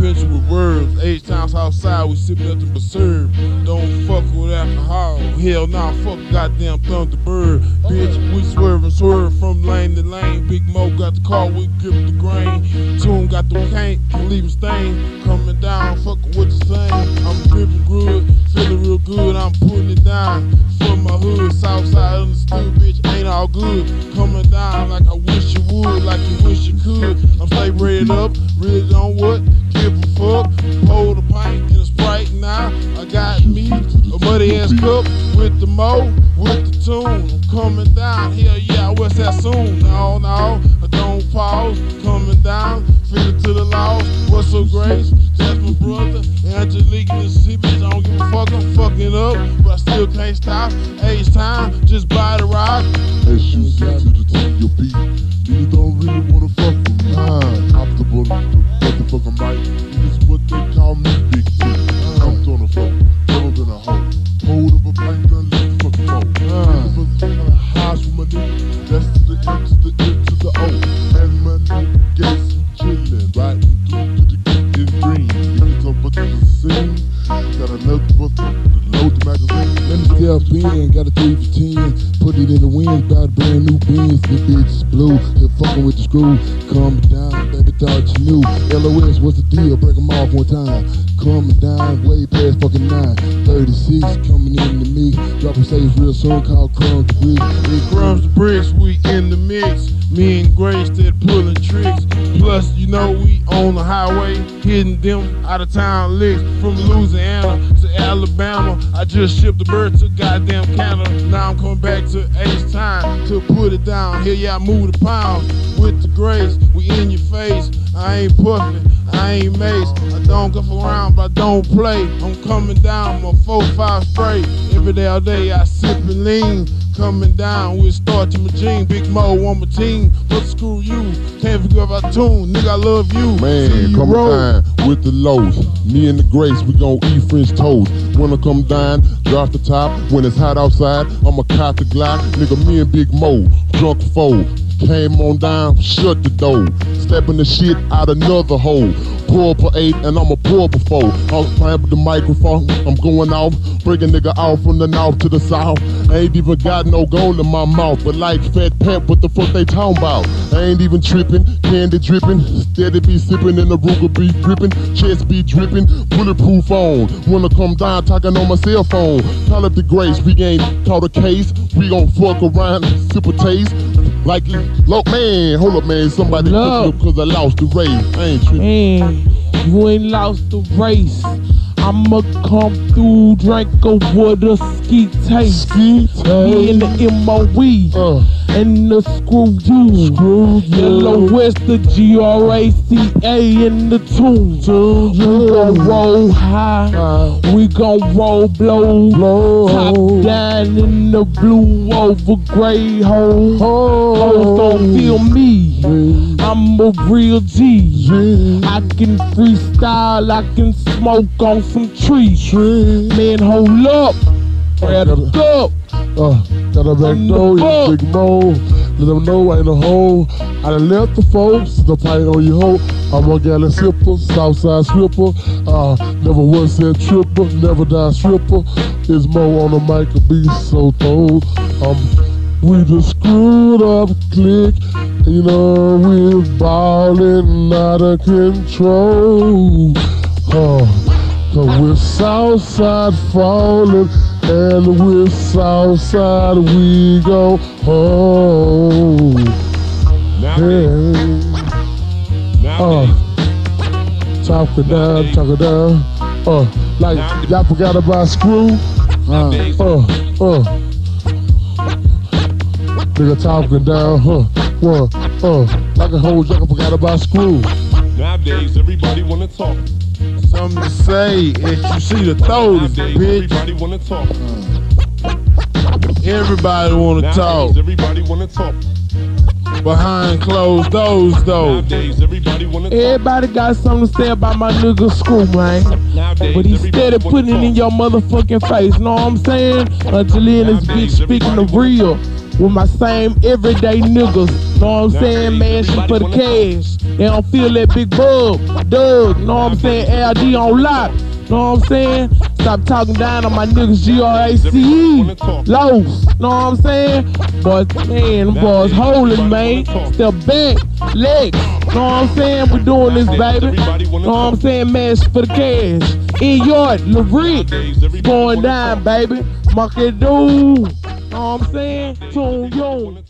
with words. Age times outside, we sipping nothing but serve. Don't fuck with alcohol. Hell nah, fuck goddamn Thunderbird. Bitch, we swerve and swerve from lane to lane. Big Mo got the car, we grip the grain. Tune got the cane, can leave a stain. Coming down, fucking with the same. I'm gripping good, feeling real good, I'm putting it down. From my hood, south side understood, bitch, ain't all good. Coming down like I wish you would, like you wish you could. I'm stay up, really don't what? Give a fuck. Pour the pint in a sprite now. I got me a muddy ass cup with the mo, with the tune. I'm coming down, hell yeah, what's that soon? No, no, I don't pause. Coming down, feel to the laws. What's so grace? That's my brother. Angelique city, I don't give a fuck. I'm fucking up, but I still can't stop. Age time, just buy the rock. As you sit to the tip of your beat, niggas don't really wanna fuck with me. I'm motherfucking mic. Niggas what they call me Big T. I'm throwing a fuck, never been a hoe. Hold up a plank, done let fucking go. Niggas trying to hide from my nigga. That's to the M to the N to the O. And my nigga gets chillin', right through to the getting green. Niggas up to the scene. Got another but to load the magazine. Let me step in, got a three for ten. Put it in the wind, got a brand new Benz. The bitch is blue, here fucking with the screw. Baby, thought you knew. LOS, what's the deal? Break 'em off one time. Coming down, way past fucking nine. 36, coming in to me. Dropping saves real soon, called Crumbs to Bricks. It crumbs the bricks, we in the mix. Me and Grace that pulling tricks. Plus, you know we on the highway, hitting them out of town licks. From Louisiana to Alabama, I just shipped the bird to goddamn Canada. Now I'm coming back to H to put it down. Here, I move the pounds with the Grace. We in your face. I ain't puffing, I ain't mace. I don't go around, but I don't play. I'm coming down, my 4-5 spray. Every day, all day, I sip and lean. Coming down with start to my jean. Big Mo on my team. But screw you. Can't forget about tune. Nigga, I love you. Man, you come roll. down with the lows. Me and the Grace, we gon' eat French toast. I come down, drop the top. When it's hot outside, I'ma cop the Glock. Nigga, me and Big Mo, drunk foe. Came on down, shut the door. Stepping the shit out another hole. Pour for eight, and I'ma pour for four. I'm playing with the microphone, I'm going off. Breaking nigga out from the north to the south. I ain't even got no gold in my mouth, but like Fat Pat, what the fuck they talking about? I ain't even tripping, candy dripping, steady be sipping, and the Ruger be gripping, chest be dripping, bulletproof on. Wanna come down talking on my cell phone. Call up the Grace, we ain't caught a case, we gon' fuck around, super taste. Like, look, man, hold up, man, somebody Look. cook cause I lost the race. I ain't tripping. Man, you ain't lost the race. I'ma come through, drink a a ski taste. Ski Me and the MOE Uh, and the screw you. screw you. Yellow West, the G-R-A-C-A in the tune. We gon' roll high, Uh, we gon' roll blow. blow. Top down in the blue over gray hole. Hoes don't feel me, I'm a real G. I can freestyle, I can smoke on some trees. Man, hold up, the cup. Uh, got a back door, you big mo. Let them know I ain't a hole. I done left the folks, the pint on your hoe. I'm a gallon sipper, Southside stripper. Uh, never once said tripper, never die stripper. It's Mo on the mic, a beat so told. Um, we just screwed up click. You know, we're ballin' out of control. Uh, Cause we're Southside falling, and with Southside we go home. Hey, uh, talk it down, talk it down. Uh, like y'all forgot about Screw. Uh, uh, uh. Nigga talking down, huh? One, uh, like a whole jack forgot about Screw. Nowadays, everybody wanna talk. Something to say if you see the throws, Nowadays, bitch. everybody wanna talk. Everybody wanna talk. Nowadays, everybody wanna talk. Behind closed doors, though. Nowadays, everybody wanna talk. Everybody got something to say about my nigga Screw, man. Nowadays, But he everybody steady putting it in your motherfucking face. Know what I'm saying? Until in this bitch speaking the real with my same everyday niggas. Know what I'm saying? Man, shit for the cash. They don't feel that big bug. Doug, know what I'm saying? LD on lock. Know what I'm saying? Stop talking down on my niggas G-R-A-C-E. Lows, know what I'm saying? Boys, man, them boys holding, man. Step back, legs. Know what I'm saying? We're doing this, baby. Know what I'm saying? Mash for the cash. In yard, LaRick. Going down, baby. It, dude. I'm saying? Tune you.